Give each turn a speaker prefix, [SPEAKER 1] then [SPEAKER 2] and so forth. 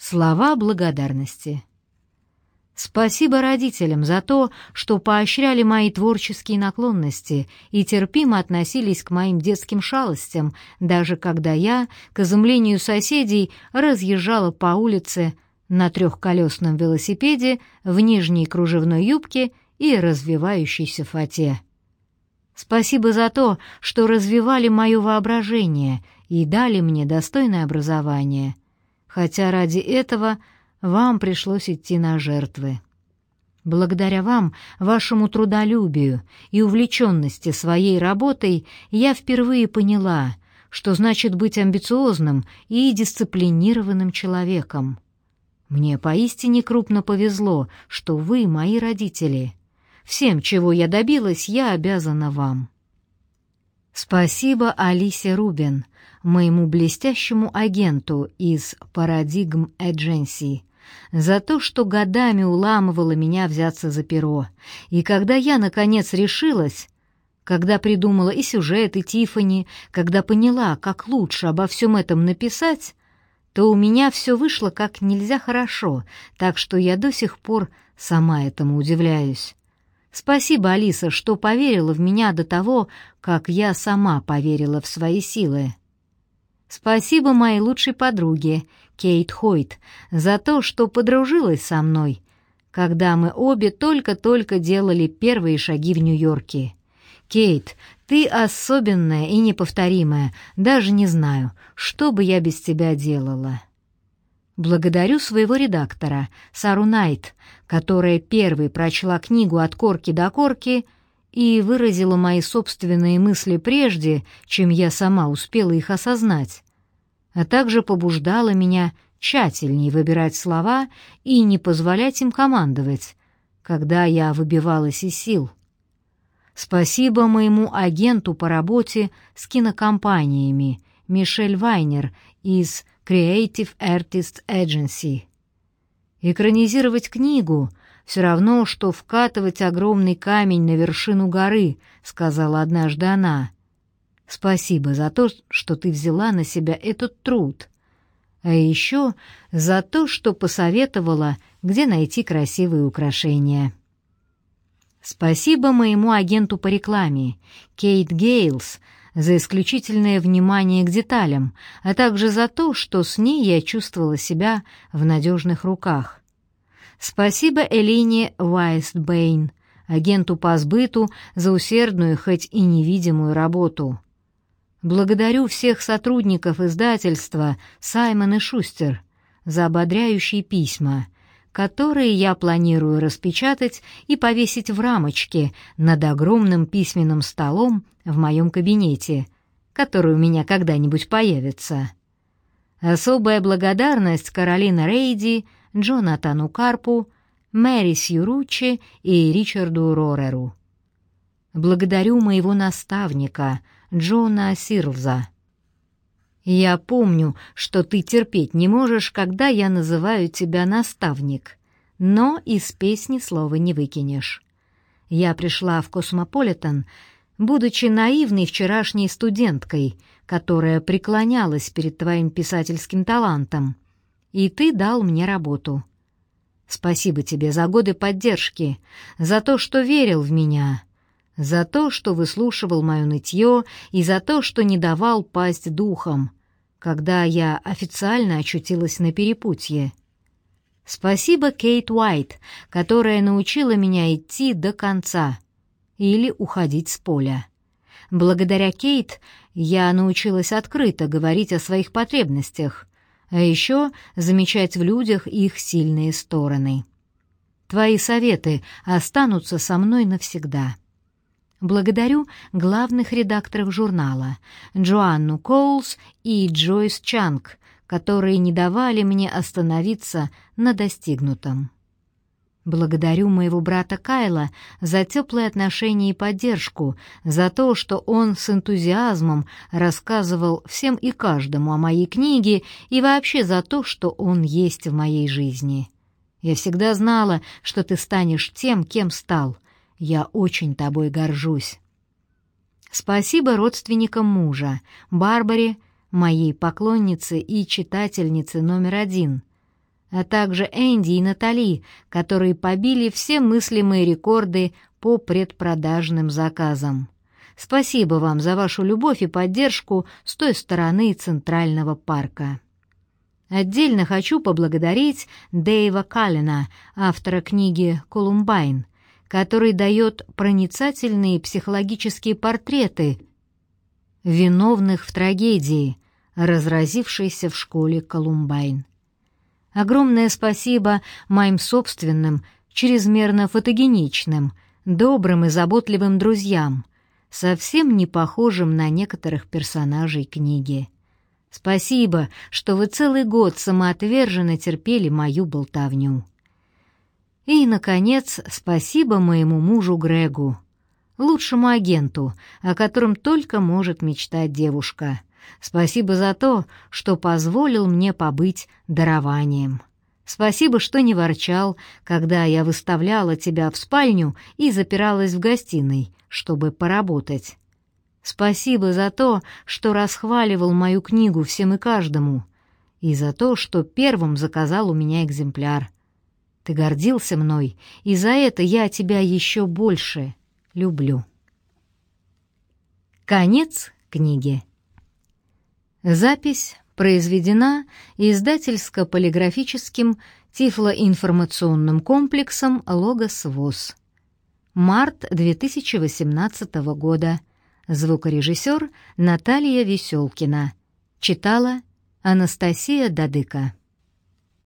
[SPEAKER 1] Слова благодарности. Спасибо родителям за то, что поощряли мои творческие наклонности и терпимо относились к моим детским шалостям, даже когда я, к изумлению соседей, разъезжала по улице на трехколесном велосипеде в нижней кружевной юбке и развивающейся фате. Спасибо за то, что развивали мое воображение и дали мне достойное образование, хотя ради этого — вам пришлось идти на жертвы. Благодаря вам, вашему трудолюбию и увлеченности своей работой я впервые поняла, что значит быть амбициозным и дисциплинированным человеком. Мне поистине крупно повезло, что вы мои родители. Всем, чего я добилась, я обязана вам. Спасибо Алисе Рубин, моему блестящему агенту из Paradigm Agency, за то, что годами уламывала меня взяться за перо. И когда я, наконец, решилась, когда придумала и сюжет, и Тифани, когда поняла, как лучше обо всем этом написать, то у меня все вышло как нельзя хорошо, так что я до сих пор сама этому удивляюсь. Спасибо, Алиса, что поверила в меня до того, как я сама поверила в свои силы. Спасибо моей лучшей подруге, Кейт Хойт, за то, что подружилась со мной, когда мы обе только-только делали первые шаги в Нью-Йорке. Кейт, ты особенная и неповторимая, даже не знаю, что бы я без тебя делала. Благодарю своего редактора, Сару Найт, которая первой прочла книгу от корки до корки и выразила мои собственные мысли прежде, чем я сама успела их осознать, а также побуждала меня тщательнее выбирать слова и не позволять им командовать, когда я выбивалась из сил. Спасибо моему агенту по работе с кинокомпаниями Мишель Вайнер из Creative Artist Agency. Экранизировать книгу все равно, что вкатывать огромный камень на вершину горы, сказала однажды она. Спасибо за то, что ты взяла на себя этот труд. А еще за то, что посоветовала, где найти красивые украшения. Спасибо моему агенту по рекламе, Кейт Гейлс, за исключительное внимание к деталям, а также за то, что с ней я чувствовала себя в надежных руках. Спасибо Элине Уайстбейн, агенту по сбыту, за усердную, хоть и невидимую работу. Благодарю всех сотрудников издательства «Саймон и Шустер» за ободряющие письма, которые я планирую распечатать и повесить в рамочке над огромным письменным столом в моем кабинете, который у меня когда-нибудь появится. Особая благодарность Каролина Рейди — Джонатану Карпу, Мэри Сьюручи и Ричарду Рореру. Благодарю моего наставника, Джона Сирлза. Я помню, что ты терпеть не можешь, когда я называю тебя наставник, но из песни слова не выкинешь. Я пришла в Космополитен, будучи наивной вчерашней студенткой, которая преклонялась перед твоим писательским талантом — и ты дал мне работу. Спасибо тебе за годы поддержки, за то, что верил в меня, за то, что выслушивал мое нытье и за то, что не давал пасть духом, когда я официально очутилась на перепутье. Спасибо Кейт Уайт, которая научила меня идти до конца или уходить с поля. Благодаря Кейт я научилась открыто говорить о своих потребностях, а еще замечать в людях их сильные стороны. Твои советы останутся со мной навсегда. Благодарю главных редакторов журнала Джоанну Коулс и Джойс Чанг, которые не давали мне остановиться на достигнутом. Благодарю моего брата Кайла за теплые отношения и поддержку, за то, что он с энтузиазмом рассказывал всем и каждому о моей книге и вообще за то, что он есть в моей жизни. Я всегда знала, что ты станешь тем, кем стал. Я очень тобой горжусь. Спасибо родственникам мужа, Барбаре, моей поклоннице и читательнице номер один — а также Энди и Натали, которые побили все мыслимые рекорды по предпродажным заказам. Спасибо вам за вашу любовь и поддержку с той стороны Центрального парка. Отдельно хочу поблагодарить Дэйва Каллина, автора книги «Колумбайн», который дает проницательные психологические портреты виновных в трагедии, разразившейся в школе Колумбайн. Огромное спасибо моим собственным, чрезмерно фотогеничным, добрым и заботливым друзьям, совсем не похожим на некоторых персонажей книги. Спасибо, что вы целый год самоотверженно терпели мою болтовню. И, наконец, спасибо моему мужу Грегу, лучшему агенту, о котором только может мечтать девушка. Спасибо за то, что позволил мне побыть дарованием. Спасибо, что не ворчал, когда я выставляла тебя в спальню и запиралась в гостиной, чтобы поработать. Спасибо за то, что расхваливал мою книгу всем и каждому, и за то, что первым заказал у меня экземпляр. Ты гордился мной, и за это я тебя еще больше люблю. Конец книги. Запись произведена издательско-полиграфическим тифлоинформационным комплексом «Логос ВОЗ». Март 2018 года. Звукорежиссер Наталья Веселкина. Читала Анастасия Дадыка.